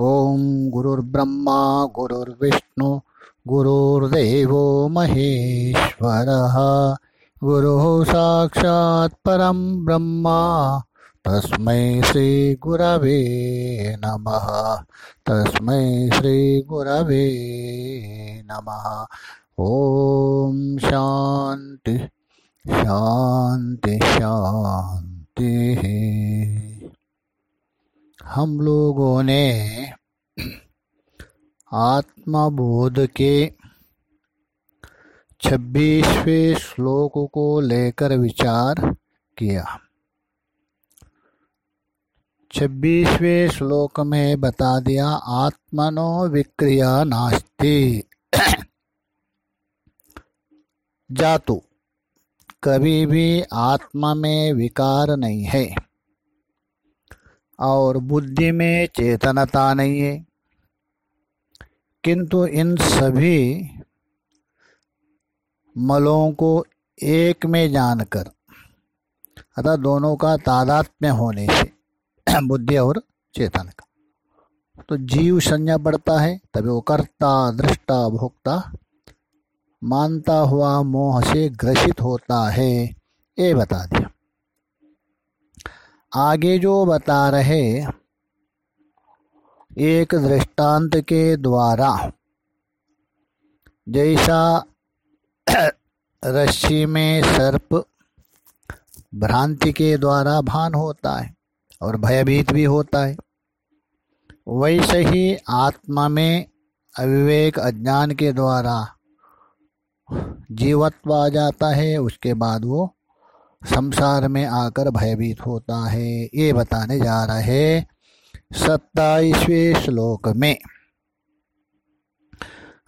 ॐ गुरुर्ब्रह्मा, गुरुर्विष्णु, गुरुर्देवो महेश्वरः। गुरुः साक्षात् परं ब्रह्मा, तस्मै नमः। तस्मै श्रीगुरवे नमः। ॐ शान्ति शांति शांति हम लोगों ने आत्मबोध के छब्बीसवें श्लोक को लेकर विचार किया। छब्बीसवें श्लोक में बता दिया, आत्मनो विक्रिया नास्ति। जातु, कभी भी आत्मा में विकार नहीं है। और बुद्धि में चेतनता नहीं है। किंतु इन सभी मलों को एक में जानकर अतः दोनों का तादात्म्य होने से, बुद्धि और चेतन का। तो जीव संज्ञा बढ़ता है, तभी वो कर्ता, दृष्टा, भोक्ता, मानता हुआ मोह से ग्रसित होता है। ये बता दिया। आगे जो बता रहे, एक दृष्टांत के द्वारा, जैसा रस्सी में सर्प भ्रांति के द्वारा भान होता है और भयभीत भी होता है, वैसे ही आत्मा में अविवेक अज्ञान के द्वारा जीवत्व आ जाता है, उसके बाद वो संसार में आकर भयभीत होता है। ये बताने जा रहे सत्ताईसवें श्लोक में।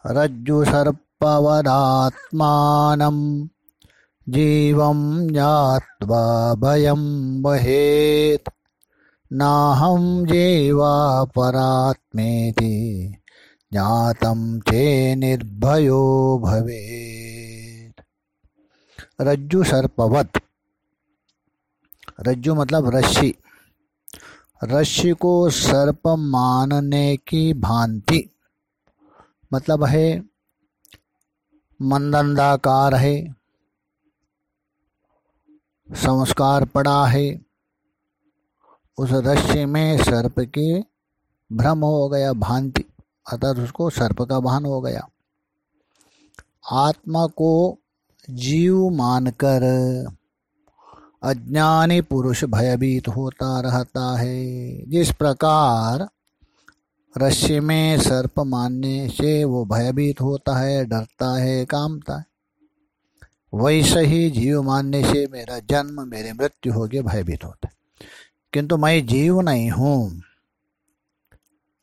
रज्जु सर्पवदात्मान जीवं ज्ञात्वा भयं वहेत्। नाहं जीवा परात्मेति ज्ञातं चे निर्भयो भवेत्। रज्जु सर्पवत। रज्जु मतलब रस्सी। रस्सी को सर्प मानने की भांति मतलब है मंदंदाकार है, संस्कार पड़ा है, उस रस्सी में सर्प के भ्रम हो गया भांति अर्थात उसको सर्प का भान हो गया। आत्मा को जीव मानकर अज्ञानी पुरुष भयभीत होता रहता है। जिस प्रकार रस्सी में सर्प मानने से वो भयभीत होता है, डरता है, कामता है। वैसे ही जीव मानने से मेरा जन्म, मेरे मृत्यु हो गया भयभीत होता है। किंतु मैं जीव नहीं हूँ।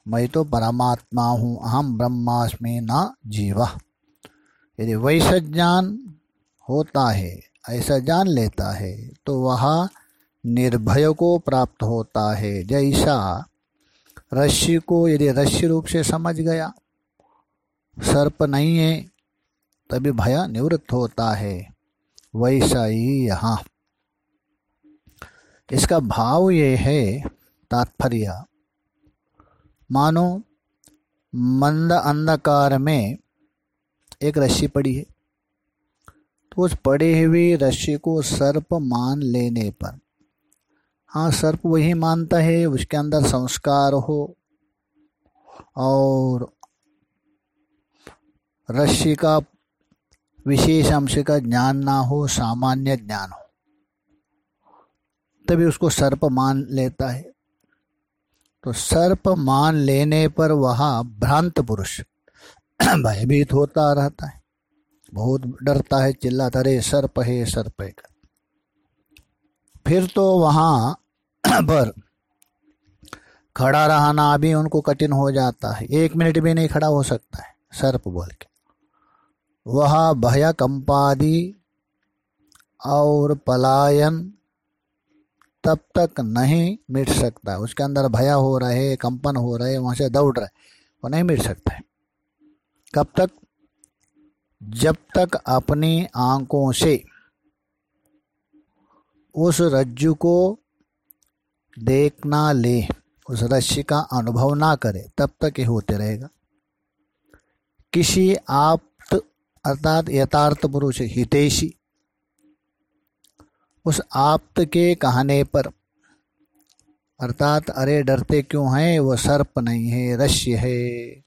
मैं तो परमात्मा हूँ अहम ब्रह्मास्मि न जीवा। यदि वैसा ज्ञान होता है ऐसा जान लेता है तो वह निर्भय को प्राप्त होता है। जैसा रस्सी को यदि रस्सी रूप से समझ गया, सर्प नहीं है, तभी भय निवृत्त होता है। वैसा ही यहाँ। इसका भाव ये है, तात्पर्य, मानो मंद अंधकार में एक रस्सी पड़ी है। तो उस पड़े हुए रस्सी को सर्प मान लेने पर। हाँ सर्प वही मानता है, उसके अंदर संस्कार हो और रस्सी का विशेष अंश का ज्ञान ना हो, सामान्य ज्ञान हो, तभी उसको सर्प मान लेता है। तो सर्प मान लेने पर वह भ्रांत पुरुष भयभीत होता रहता है। बहुत डरता है, चिल्लाता रे सर्प है सर्प है फिर तो वहाँ पर खड़ा रहना भी उनको कठिन हो जाता है। एक मिनट भी नहीं खड़ा हो सकता है, सर्प बोल के। वह भय कंपादि और पलायन तब तक नहीं मिट सकता। उसके अंदर भया हो रहे, कंपन हो रहे, वहाँ से दौड़ रहे, वो नहीं मिट सकता है। कब तक जब तक अपनी आँखों से उस रज्जु को देख ना ले, उस रश्य का अनुभव ना करे, तब तक ये होते रहेगा। किसी आप्त अर्थात यथार्थ पुरुष हितेशी उस आप्त के कहने पर अर्थात अरे डरते क्यों हैं, वो सर्प नहीं है रश्य है।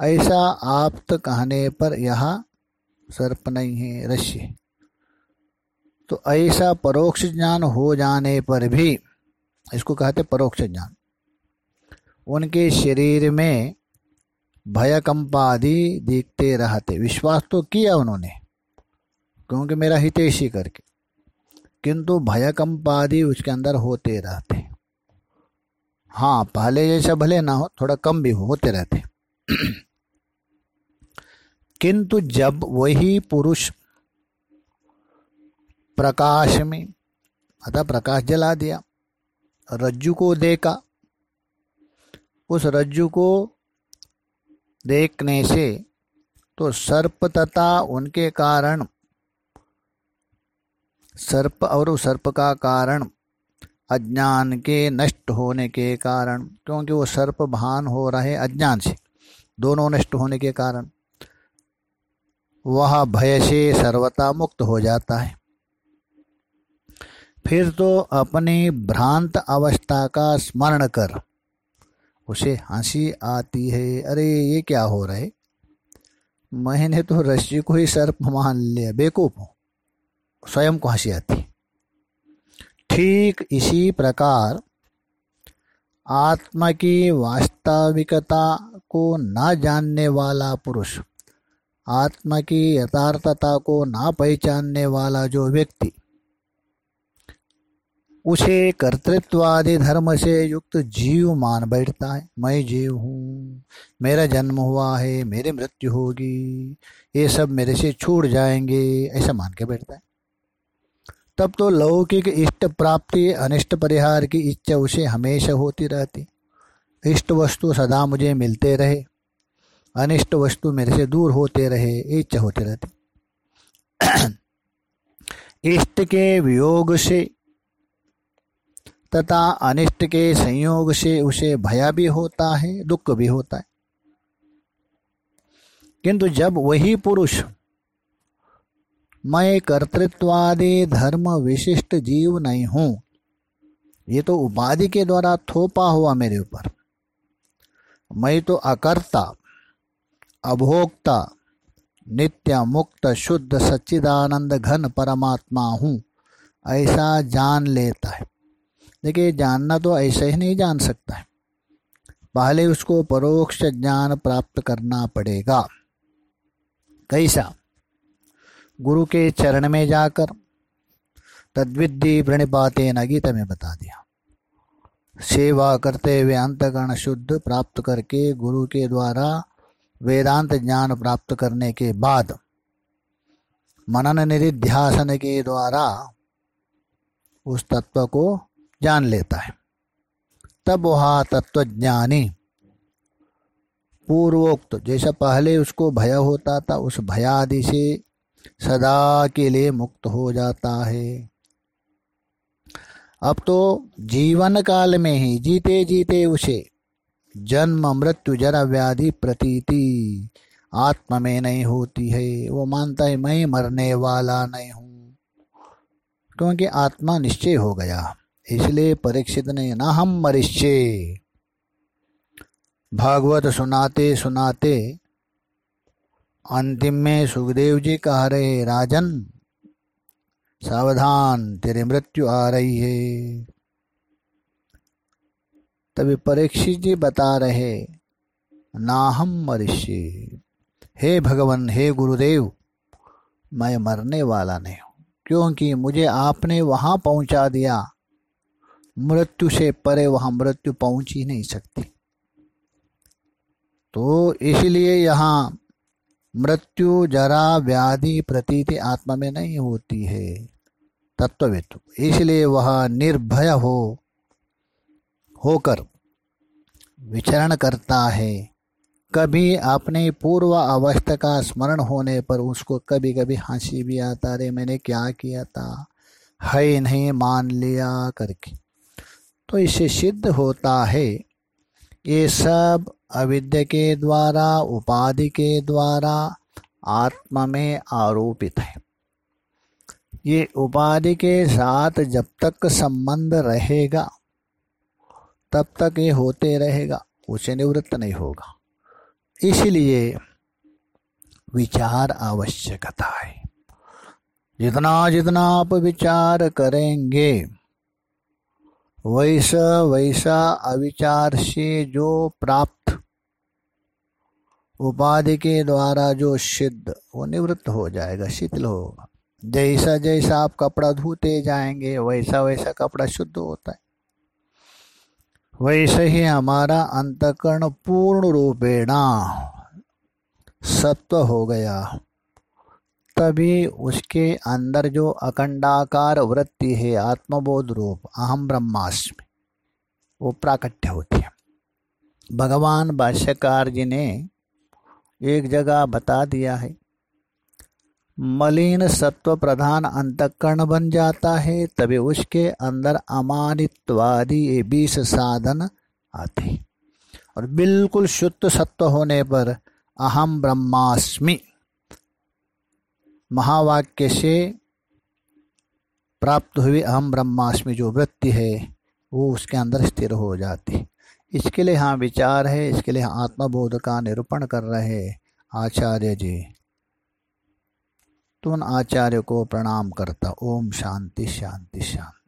ऐसा आप्त कहने पर यह सर्प नहीं है रश्य तो ऐसा परोक्ष ज्ञान हो जाने पर भी, इसको कहते परोक्ष ज्ञान। उनके शरीर में भयकंपादि दिखते रहते। विश्वास तो किया उन्होंने, क्योंकि मेरा हितेशी करके। किंतु भयकंपादि उसके अंदर होते रहते। हाँ पहले जैसा भले ना हो, थोड़ा कम भी हो होते रहते। किंतु जब वही पुरुष प्रकाश में, अतः प्रकाश जला दिया, रज्जु को देखा, उस रज्जु को देखने से तो सर्प तथा उनके कारण, सर्प और उस सर्प का कारण अज्ञान के नष्ट होने के कारण, क्योंकि वो सर्प भान हो रहे अज्ञान से, दोनों नष्ट होने के कारण। वह भय से सर्वता मुक्त हो जाता है। फिर तो अपनी भ्रांत अवस्था का स्मरण कर। उसे हँसी आती है, अरे, ये क्या हो रहा है? मैंने तो रस्सी को ही सर्प मान लिया बेकूफ स्वयं को हँसी आती ठीक इसी प्रकार आत्मा की वास्तविकता को न जानने वाला पुरुष आत्मा की यथार्थता को ना पहचानने वाला जो व्यक्ति, उसे कर्तृत्वादि धर्म से युक्त जीव मान बैठता है। मैं जीव हूँ, मेरा जन्म हुआ है, मेरी मृत्यु होगी, ये सब मेरे से छूट जाएँगे, ऐसा मान के बैठता है। तब तो लौकिक इष्ट प्राप्ति, अनिष्ट परिहार की इच्छा उसे हमेशा होती रहती। इष्ट वस्तु सदा मुझे मिलते रहे। अनिष्ट वस्तु मेरे से दूर होते रहे, इच्छा होती रहती। इष्ट के वियोग से तथा अनिष्ट के संयोग से उसे भया भी होता है, दुख भी होता है। किंतु जब वही पुरुष मैं कर्तृत्वादि धर्म विशिष्ट जीव नहीं हूँ, ये तो उपाधि के द्वारा थोपा हुआ मेरे ऊपर। मैं तो अकर्ता अभोक्ता नित्य मुक्त शुद्ध सच्चिदानंद घन परमात्मा हूँ, ऐसा जान लेता है। देखिए, जानना तो ऐसे ही नहीं जान सकता है। पहले उसको परोक्ष ज्ञान प्राप्त करना पड़ेगा। कैसा? गुरु के चरण में जाकर तद्विद्धि प्रणिपाते न गीता में बता दिया। सेवा करते हुए अंतगण शुद्ध प्राप्त करके गुरु के द्वारा वेदांत ज्ञान प्राप्त करने के बाद मनन निधिध्यासन के द्वारा उस तत्व को जान लेता है। तब वह तत्वज्ञानी पूर्वोक्त, जैसा पहले उसको भय होता था, उस भयादि से सदा के लिए मुक्त हो जाता है। अब तो जीवन काल में ही जीते जीते उसे जन्म मृत्यु जरा व्याधि प्रतीति। आत्मा में नहीं होती है, वो मानता है, मैं मरने वाला नहीं हूँ। क्योंकि आत्मा निश्चय हो गया, इसलिए परीक्षित ने ना हम मरिष्य भागवत सुनाते सुनाते अंतिम में सुखदेव जी कह रहे, राजन, सावधान, तेरे मृत्यु आ रही है। तभी परीक्षित जी बता रहे, नाहम मरिष्य हे भगवान, हे गुरुदेव, मैं मरने वाला नहीं हूँ, क्योंकि मुझे आपने वहाँ पहुँचा दिया। मृत्यु से परे वहाँ मृत्यु पहुँच ही नहीं सकती। तो इसलिए यहाँ मृत्यु जरा व्याधि प्रतीति आत्मा में नहीं होती है तत्ववित्व इसलिए वह निर्भय हो, होकर विचरण करता है। कभी अपने पूर्व अवस्था का स्मरण होने पर उसको कभी कभी हँसी भी आता रे मैंने क्या किया था? है नहीं, मान लिया करके। तो इससे सिद्ध होता है, ये सब अविद्या के द्वारा, उपाधि के द्वारा, आत्मा में आरोपित है। ये उपाधि के साथ जब तक संबंध रहेगा तब तक ये होते रहेगा, उसे निवृत्त नहीं होगा। इसलिए विचार आवश्यकता है। जितना जितना आप विचार करेंगे, वैसा वैसा अविचार से जो प्राप्त उपाधि के द्वारा जो सिद्ध, वो निवृत्त हो जाएगा, शीतल होगा। जैसा जैसा आप कपड़ा धोते जाएँगे, वैसा वैसा कपड़ा शुद्ध होता है। वैसे ही हमारा अंतकरण पूर्ण रूपेणा सत्व हो गया। तभी उसके अंदर जो अखंडाकार वृत्ति है, आत्मबोध रूप, अहम ब्रह्मास्मि, वो प्राकट्य होती है। भगवान भाष्यकार जी ने एक जगह बता दिया है मलिन सत्व प्रधान अंतकरण बन जाता है, तभी उसके अंदर अमानित्वादि ये बीस साधन आते और बिल्कुल शुद्ध सत्व होने पर अहम ब्रह्मास्मि, महावाक्य से प्राप्त हुई अहम ब्रह्मास्मि जो वृत्ति है, वो उसके अंदर स्थिर हो जाती इसके लिए हाँ विचार है, इसके लिए आत्मबोध का निरूपण कर रहे आचार्य जी। तो उन आचार्य को प्रणाम करता। ओम शांति शांति शांति।